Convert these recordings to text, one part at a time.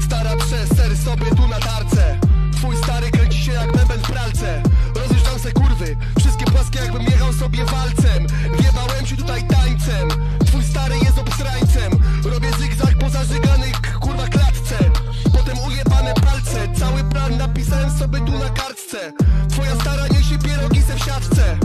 Stara przez sobie tu na tarce. Twój stary kręci się jak mebel w pralce. Rozjeżdżam se kurwy Wszystkie płaskie jakbym jechał sobie walcem. Wjebałem się tutaj tańcem. Twój stary jest obsrańcem. Robię zygzak po zażyganych kurwa klatce. Potem ujebane palce. Cały plan napisałem sobie tu na kartce. Twoja stara niesie pierogi se wsiadce.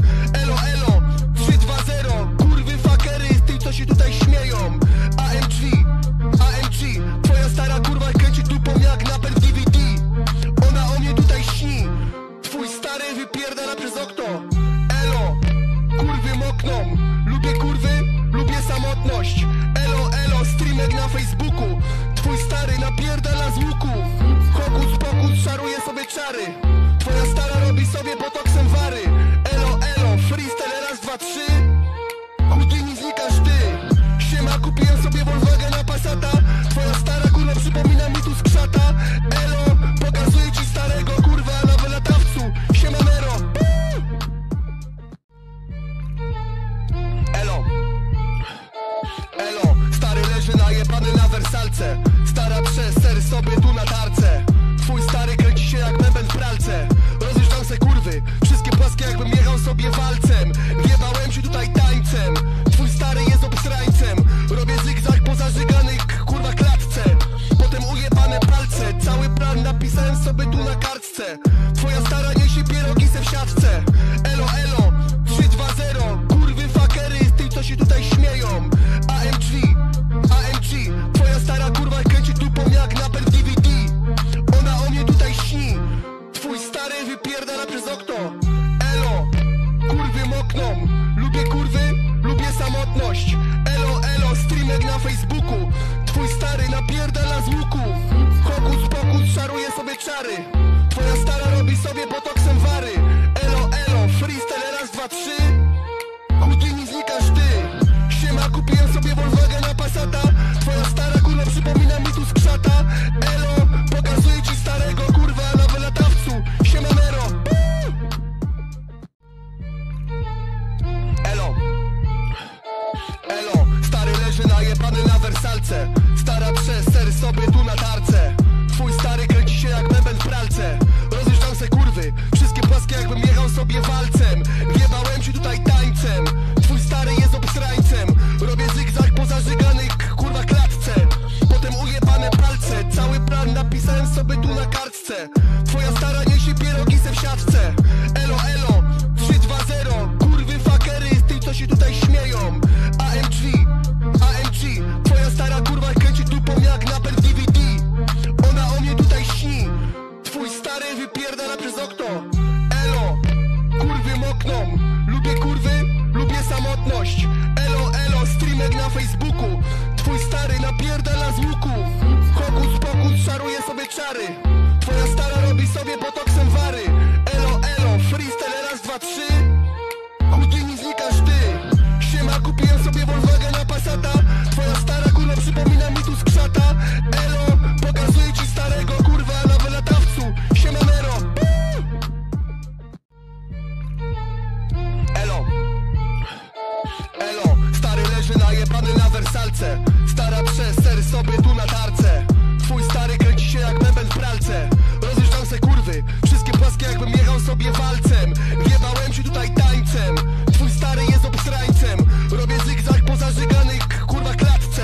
Stary leży najebany na wersalce. Stara przeser sobie tu na tarce. Twój stary kręci się jak mebel w pralce. Rozjeżdżam se kurwy Wszystkie płaskie jakbym jechał sobie walcem. Wjebałem się tutaj tańcem. Twój stary jest obsrańcem Robię zigzag po zażyganej kurwa klatce.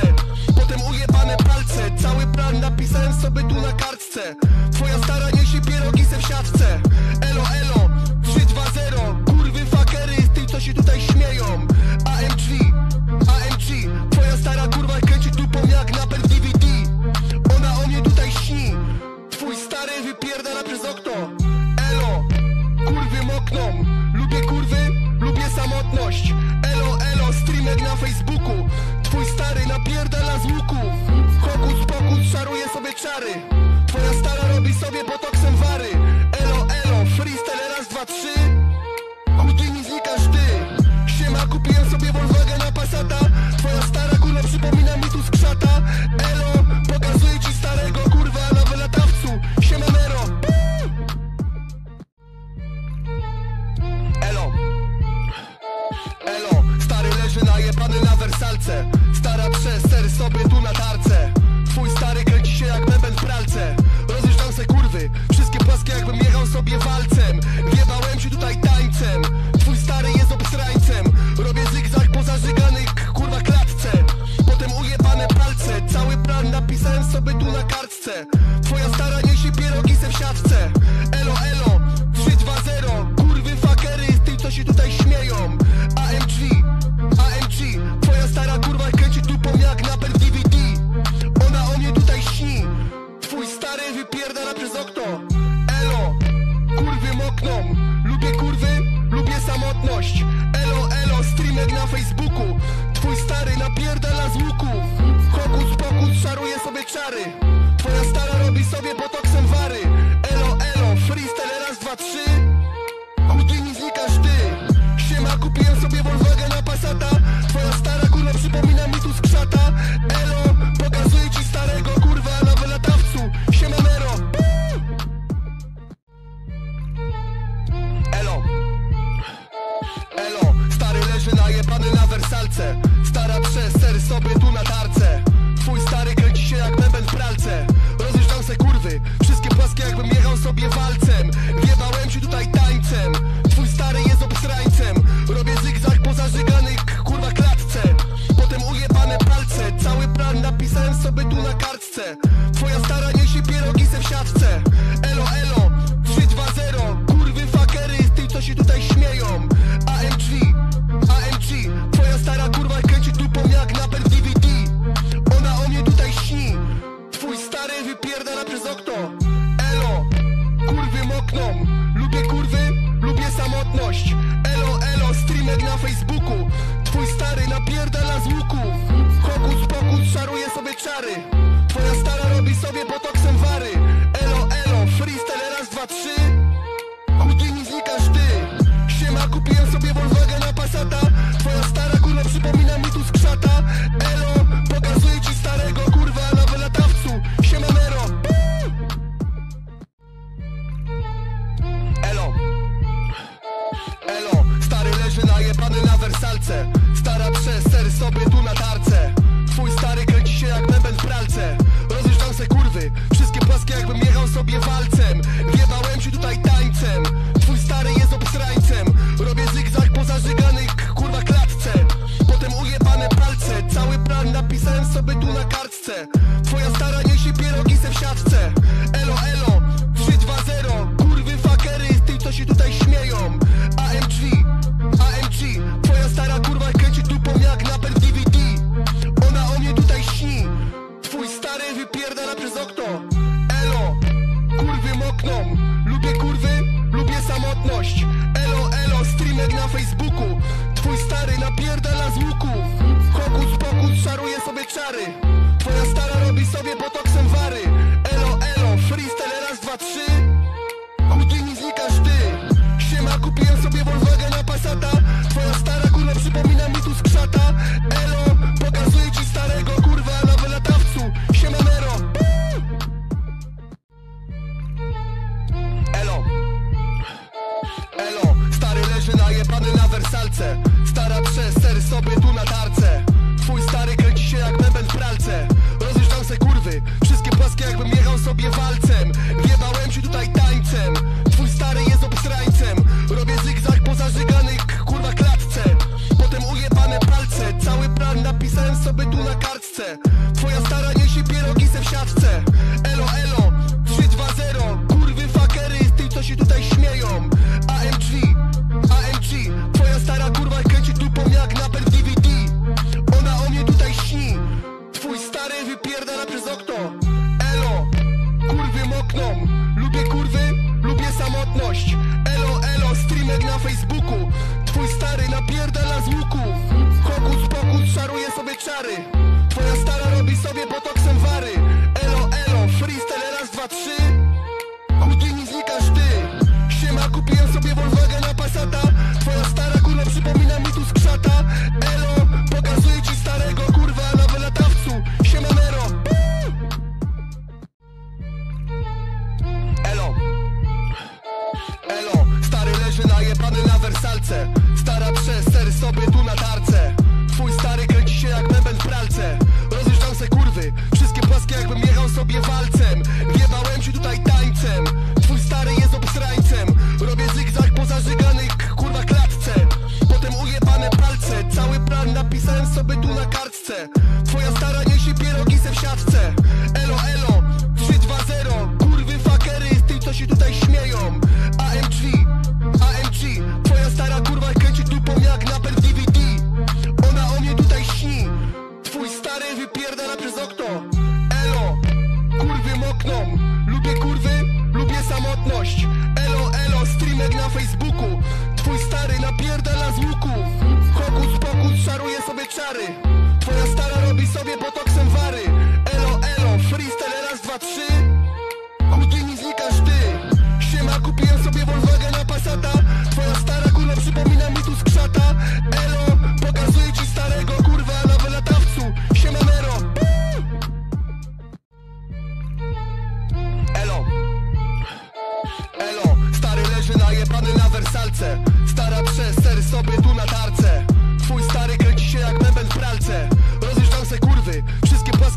Potem ujebane palce. Cały plan napisałem sobie tu na kartce. Twoja stara niesie pierogi se w siatce. stary. Twoja stara robi sobie pod Facebooku. Twój stary napierdala z łuku. Hokus pokus szaruje sobie czary. Twoja stara robi sobie botoksem wary. Elo elo, freestyle raz, dwa, trzy. Houdini znikasz ty. Siema, kupiłem sobie Volkswagena Passata. Twoja stara kurwa przypomina mi tu skrzata Elo Stara przez ser sobie tu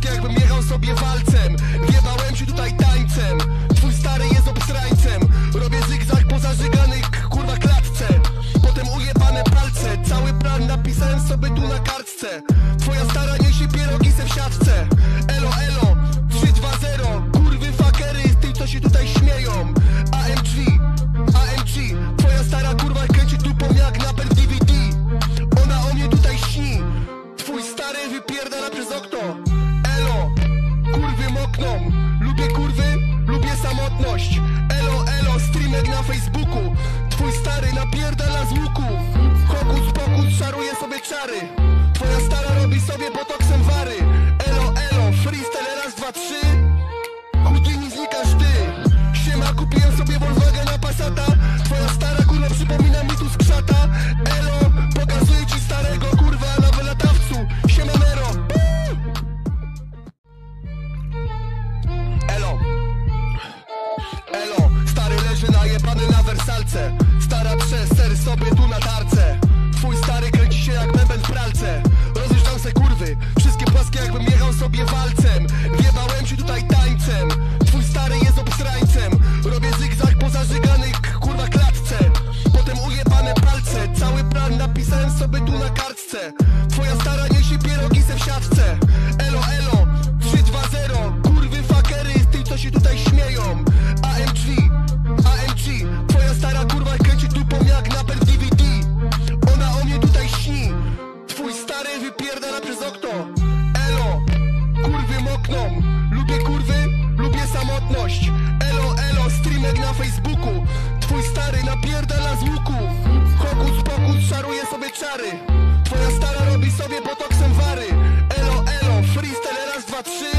Jakbym jechał sobie walcem. Wjebałem się tutaj tańcem. Patrzę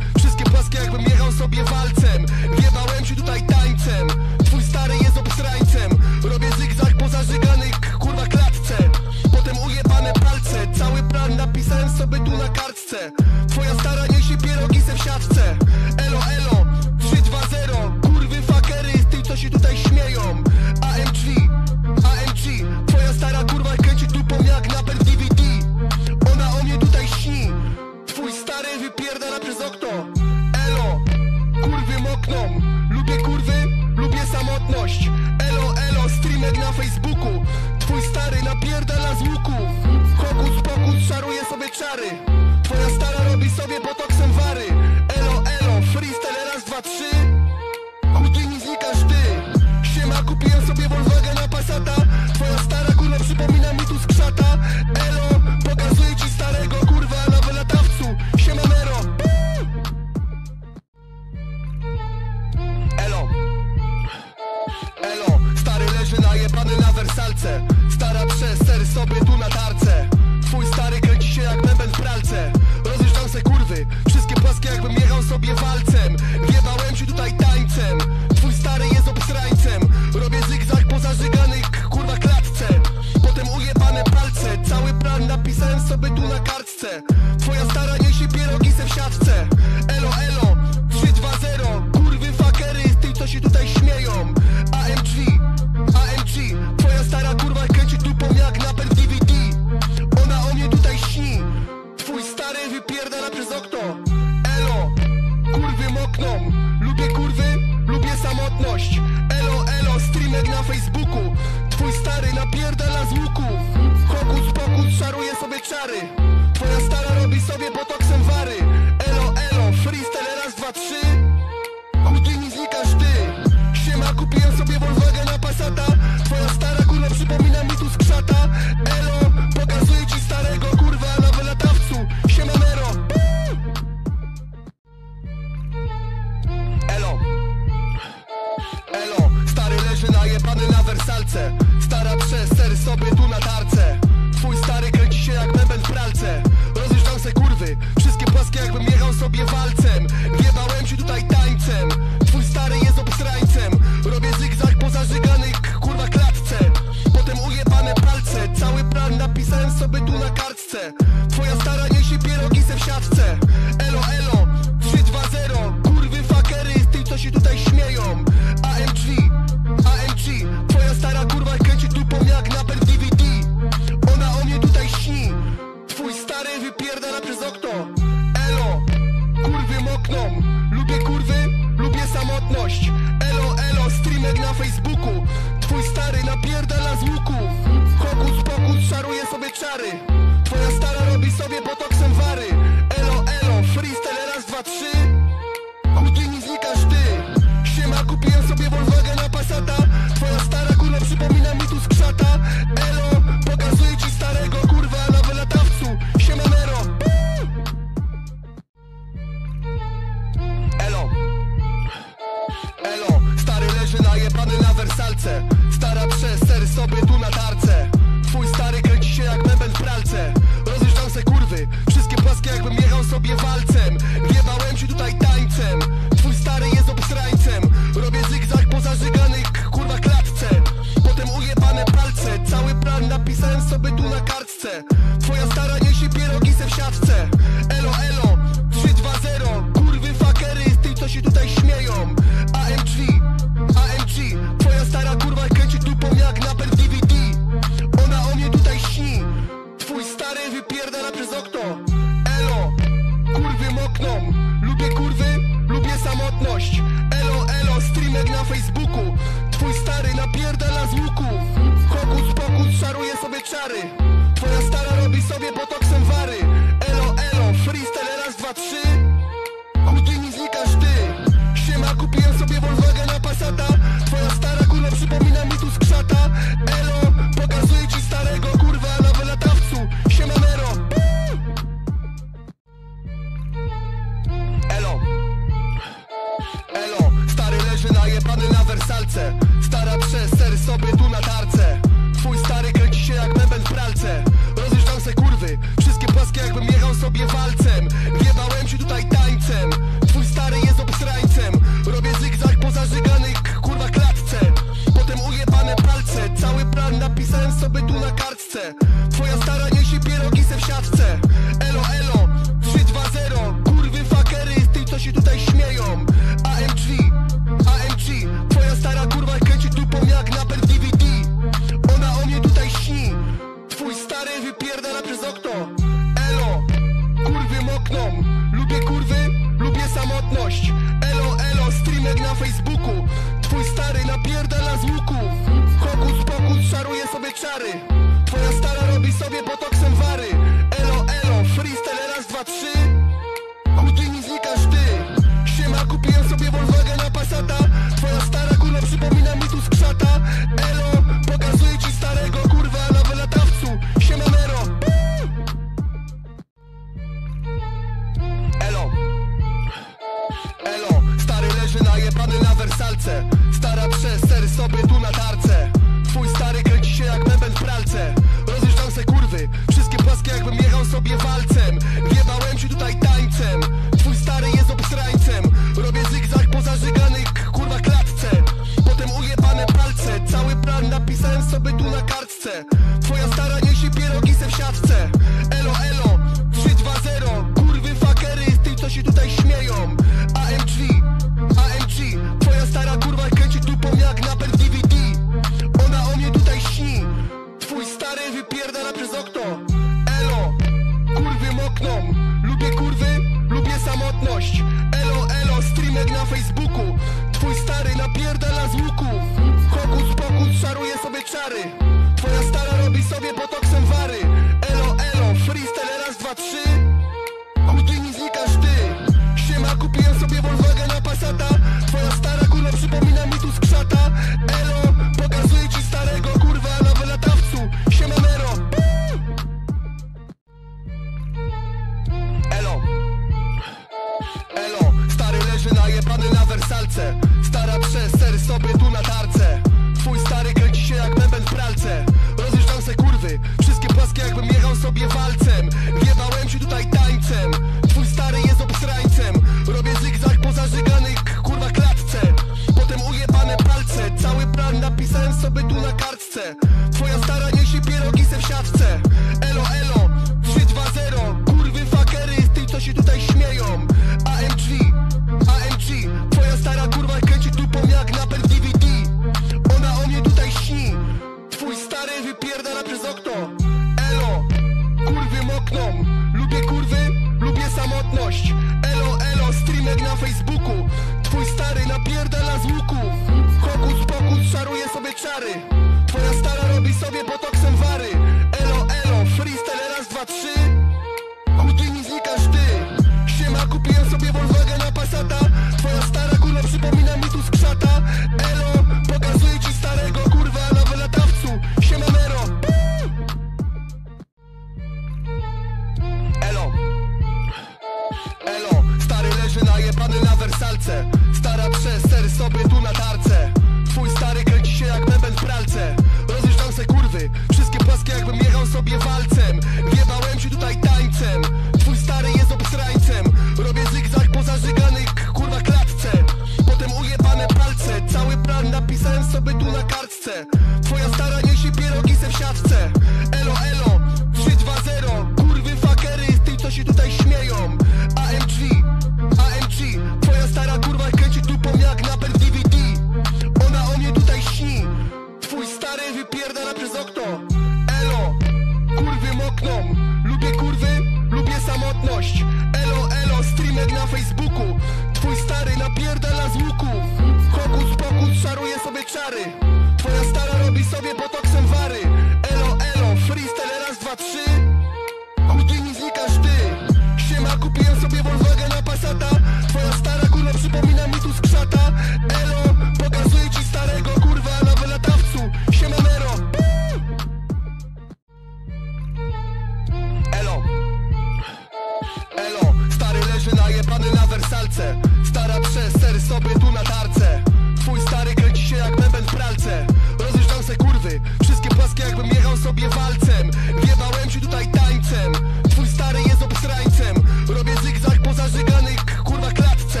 Stara przez ser sobie tu na tarce. Twój stary kręci się jak mebel w pralce. Rozjeżdżam se kurwy Wszystkie płaskie jakbym jechał sobie walcem. Wjebałem się tutaj tańcem. Twój stary jest obsrańcem. Robię zygzak po zażyganych kurwa klatce.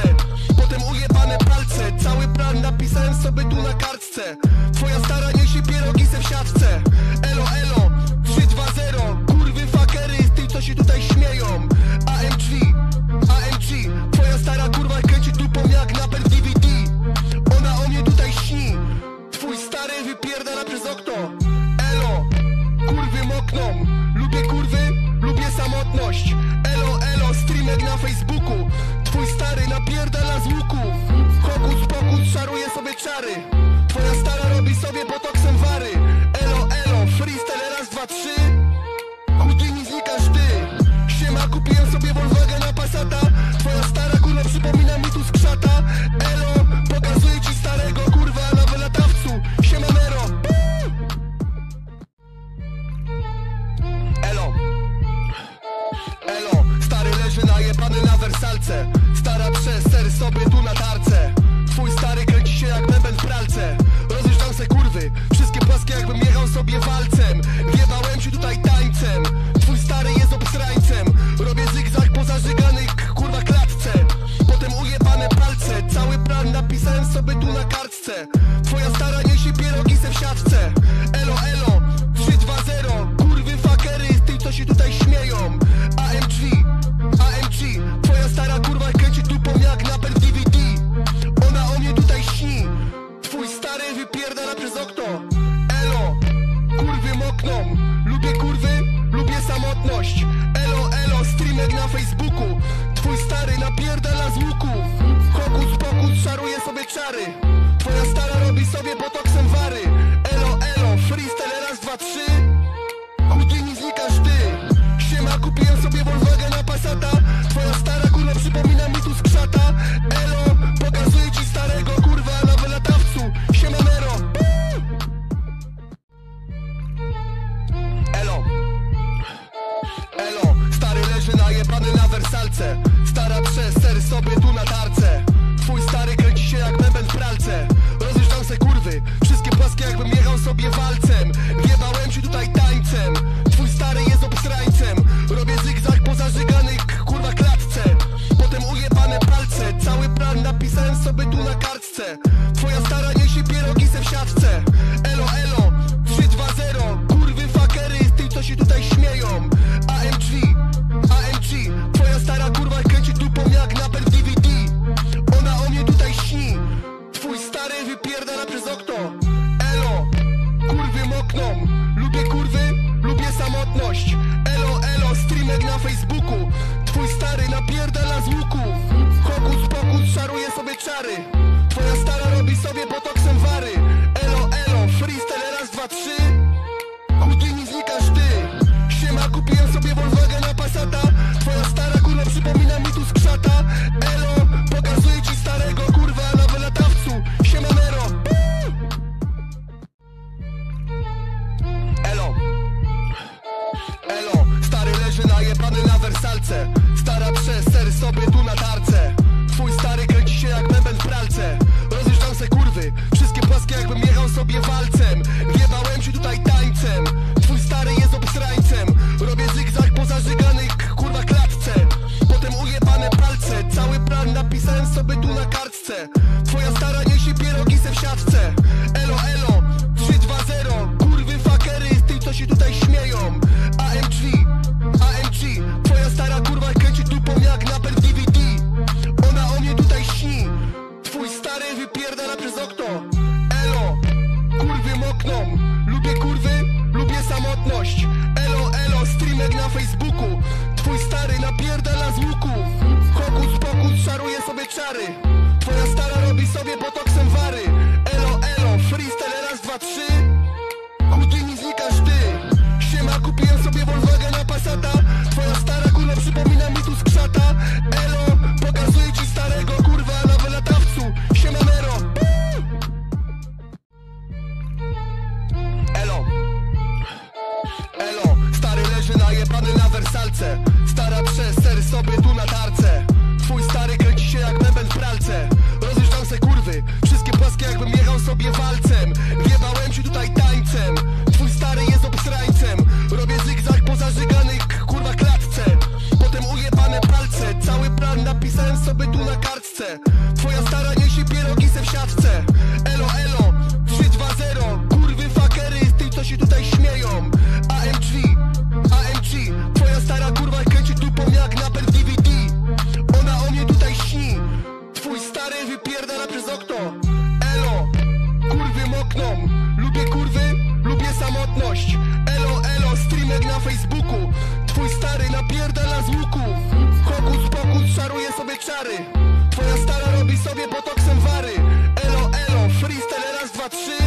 Potem ujebane palce. Cały plan napisałem sobie tu na kartce. Twoja stara niesie pierogi se w siatce. stary wypierdala przez okno. Elo, kurwy mokną. Lubię kurwy, lubię samotność. Elo, elo, streamer na Facebooku. Twój stary napierdala z łuku. Hokus pokus szaruje sobie czary. Twoja stara robi sobie Stara prze, ser sobie tu na tarce. Twój stary kręci się jak mebel w pralce. Rozjeżdżam se kurwy Wszystkie płaskie jakbym jechał sobie walcem. napierdala z łuku. Hokus pokus szaruje sobie czary. Twoja stara robi sobie botoksem wary. Elo elo, freestyle raz, dwa, trzy.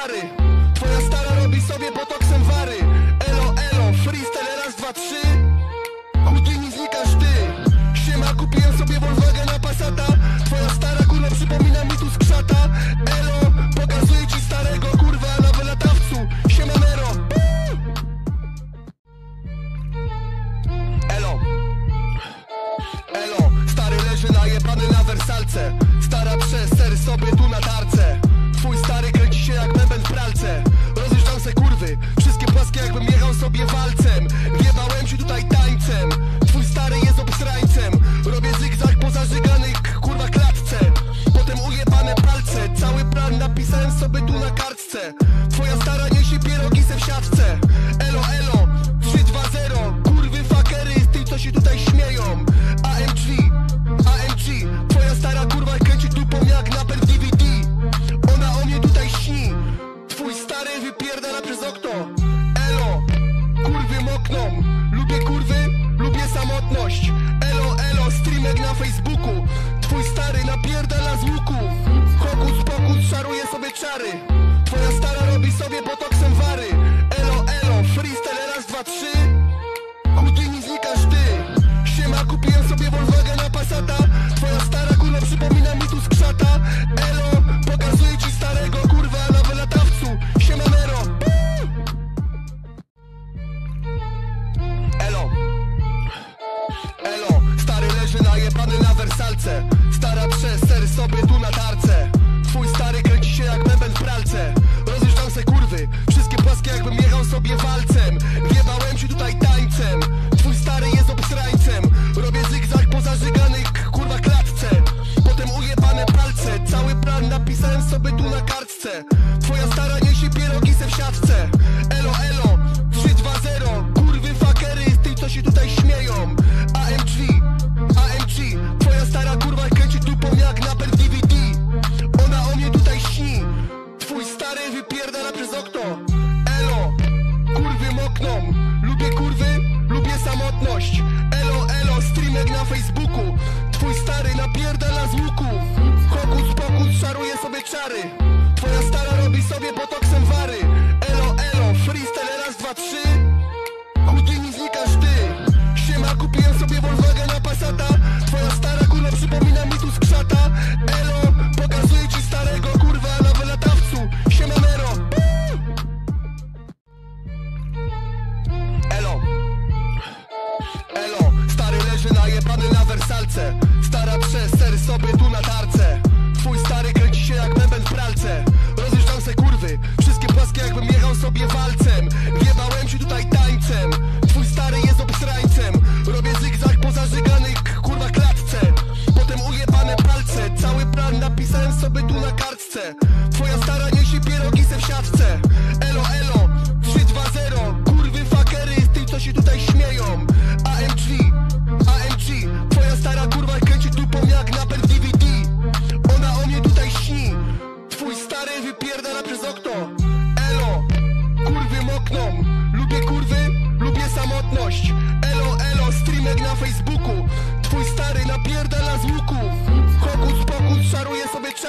stary Twoja stara robi sobie botoksem wary. Elo, elo, freestyle raz, dwa, trzy.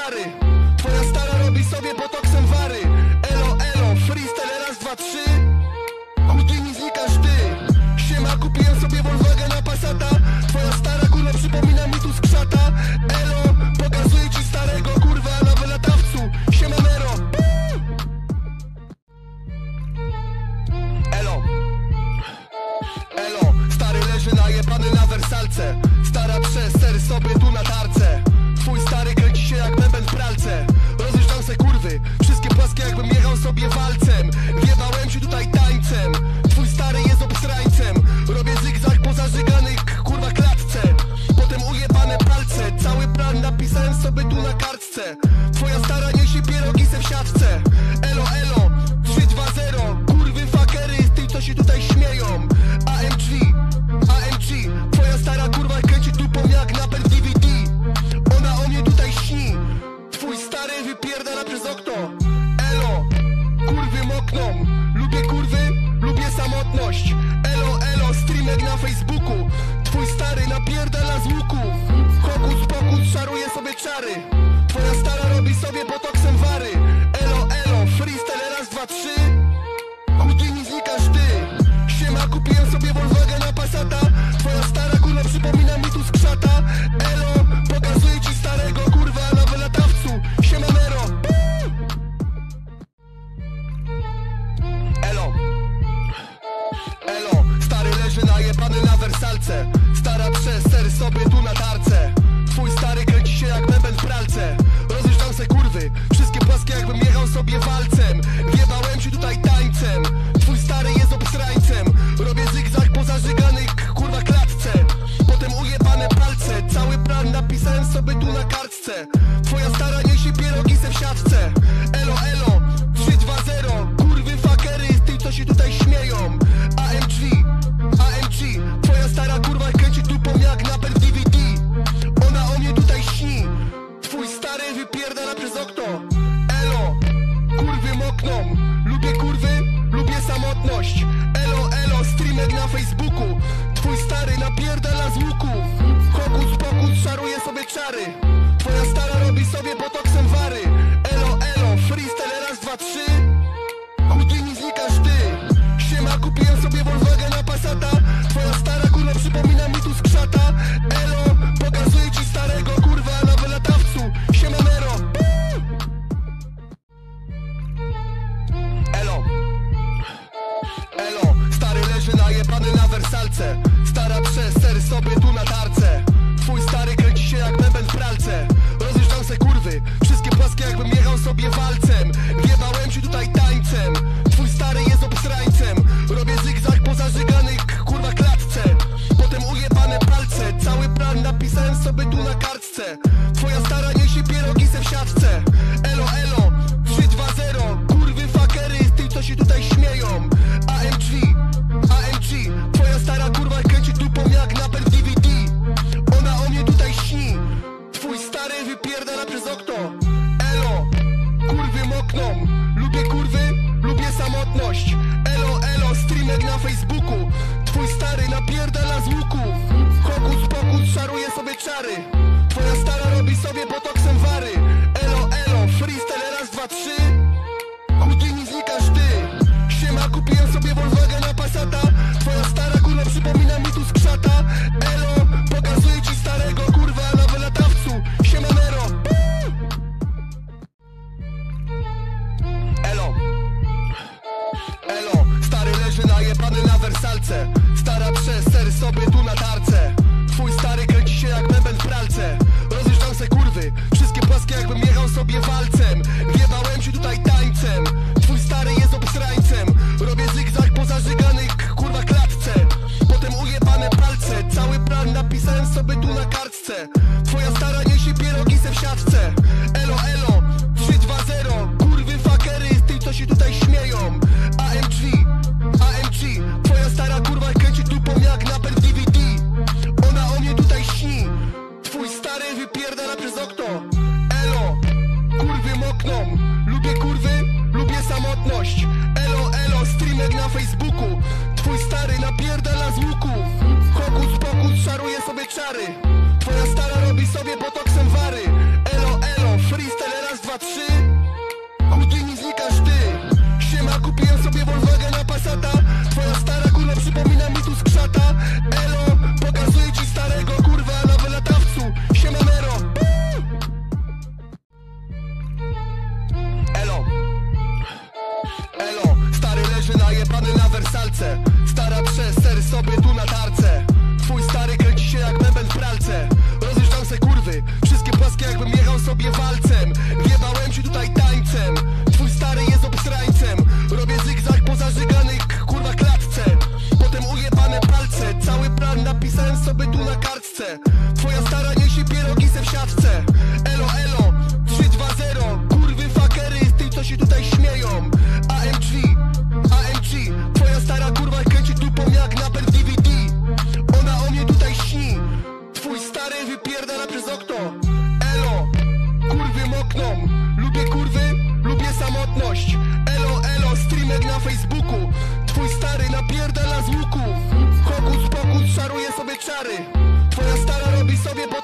stary. Twoja stara robi sobie botoksem wary. Elo, elo, freestyle raz, dwa, trzy. Napisałem sobie tu na kartce. Twoja stara niesie pierogi se w siatce. stary. Twoja stara robi sobie po